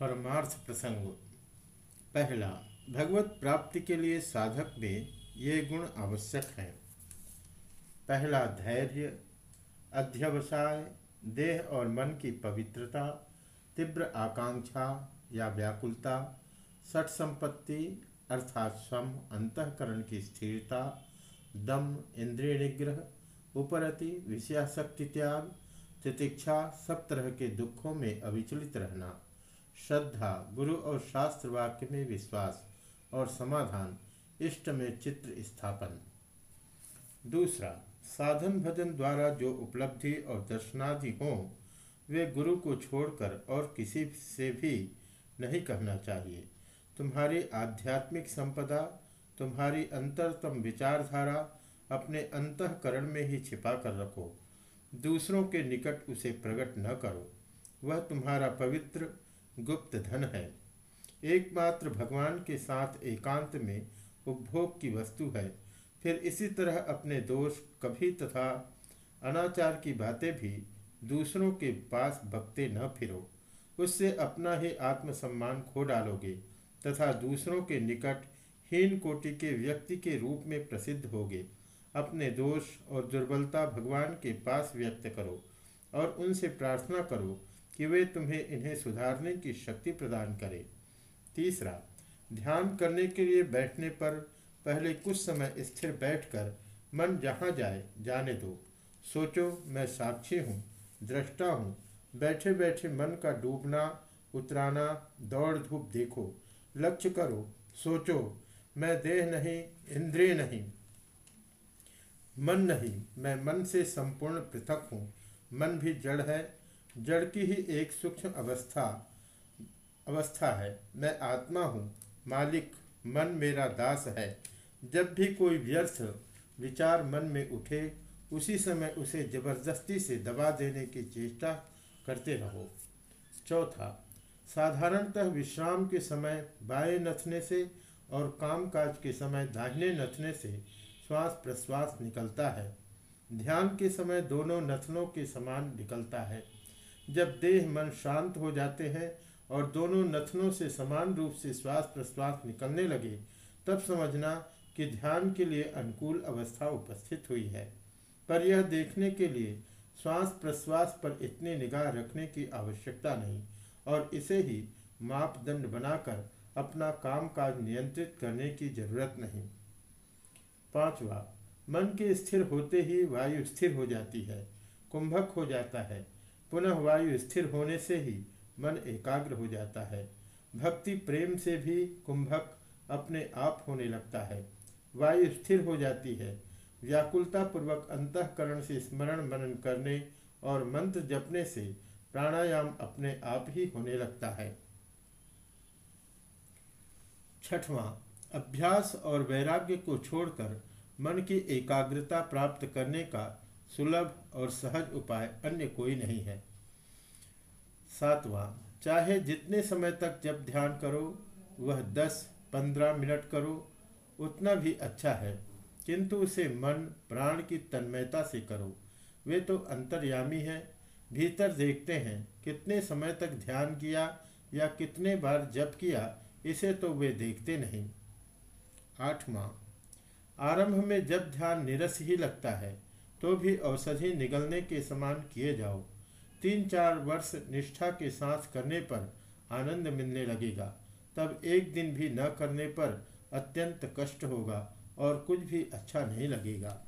परमार्थ प्रसंग पहला, भगवत प्राप्ति के लिए साधक में ये गुण आवश्यक हैं। पहला, धैर्य, अध्यवसाय, देह और मन की पवित्रता, तीव्र आकांक्षा या व्याकुलता सठ संपत्ति अर्थात सम अंतकरण की स्थिरता, दम, इंद्रिय निग्रह, उपरति विषयाशक्ति त्याग, तितिक्षा, सब तरह के दुखों में अविचलित रहना। श्रद्धा, गुरु और शास्त्र वाक्य में विश्वास और समाधान, इष्ट में चित्र स्थापन। दूसरा, साधन भजन द्वारा जो उपलब्धि और दर्शनादि हों, वे गुरु को छोड़कर और किसी से भी नहीं कहना चाहिए। तुम्हारी आध्यात्मिक संपदा, तुम्हारी अंतरतम विचारधारा अपने अंतकरण में ही छिपा कर रखो। दूसरों के निकट उसे प्रकट न करो। वह तुम्हारा पवित्र गुप्त धन है। एकमात्र भगवान के साथ एकांत में उपभोग की वस्तु है। फिर इसी तरह अपने दोष कभी तथा अनाचार की बातें भी दूसरों के पास बकते न फिरो। उससे अपना ही आत्मसम्मान खो डालोगे तथा दूसरों के निकट हीन कोटि के व्यक्ति के रूप में प्रसिद्ध होगे। अपने दोष और दुर्बलता भगवान के पास व्यक्त करो और उनसे प्रार्थना करो कि वे तुम्हें इन्हें सुधारने की शक्ति प्रदान करें। तीसरा, ध्यान करने के लिए बैठने पर पहले कुछ समय स्थिर बैठकर मन जहाँ जाए, जाने दो। सोचो, मैं साक्षी हूँ, दृष्टा हूँ। बैठे बैठे मन का डूबना, उतराना दौड़ धूप देखो। लक्ष्य करो, सोचो, मैं देह नहीं, इंद्रिय नहीं। मन नहीं, मैं मन से संपूर्ण पृथक हूँ। मन भी जड़ है जड़ की ही एक सूक्ष्म अवस्था अवस्था है। मैं आत्मा हूँ, मालिक, मन मेरा दास है। जब भी कोई व्यर्थ विचार मन में उठे, उसी समय उसे ज़बरदस्ती से दबा देने की चेष्टा करते रहो। चौथा, साधारणतः विश्राम के समय बाएँ नथने से और कामकाज के समय दाहिने नथने से श्वास प्रश्वास निकलता है। ध्यान के समय दोनों नथनों के समान निकलता है। जब देह मन शांत हो जाते हैं और दोनों नथनों से समान रूप से श्वास प्रश्वास निकलने लगे, तब समझना कि ध्यान के लिए अनुकूल अवस्था उपस्थित हुई है। पर यह देखने के लिए श्वास प्रश्वास पर इतनी निगाह रखने की आवश्यकता नहीं और इसे ही मापदंड बनाकर अपना कामकाज नियंत्रित करने की ज़रूरत नहीं। पांचवा, मन के स्थिर होते ही वायु स्थिर हो जाती है, कुंभक हो जाता है। पुनः वायु स्थिर होने से ही मन एकाग्र हो जाता है। भक्ति प्रेम से भी कुंभक अपने आप होने लगता है। वायु स्थिर हो जाती है। व्याकुलता पूर्वक अंतकरण से स्मरण मनन करने और मंत्र जपने से प्राणायाम अपने आप ही होने लगता है। छठवां, अभ्यास और वैराग्य को छोड़कर मन की एकाग्रता प्राप्त करने का सुलभ और सहज उपाय अन्य कोई नहीं है। सातवां, चाहे जितने समय तक जब ध्यान करो, वह दस, पंद्रह मिनट करो, उतना भी अच्छा है। किंतु उसे मन, प्राण की तन्मयता से करो। वे तो अंतर्यामी हैं, भीतर देखते हैं, कितने समय तक ध्यान किया या कितने बार जप किया, इसे तो वे देखते नहीं। आठवां, आरंभ में जब ध्यान निरस ही लगता है तो भी औषधि निगलने के समान किए जाओ। तीन चार वर्ष निष्ठा के साथ करने पर आनंद मिलने लगेगा। तब एक दिन भी न करने पर अत्यंत कष्ट होगा और कुछ भी अच्छा नहीं लगेगा।